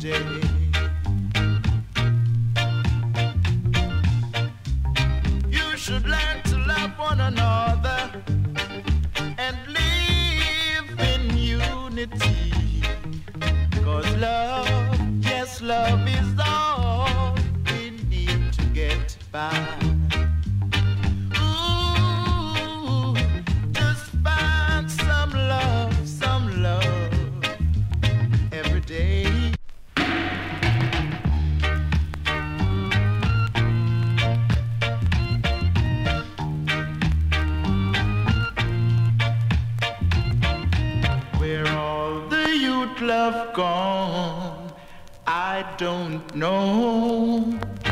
day. You should learn to love one another and live in unity. Cause love, yes, love is all we need to get by. Love gone? I don't know.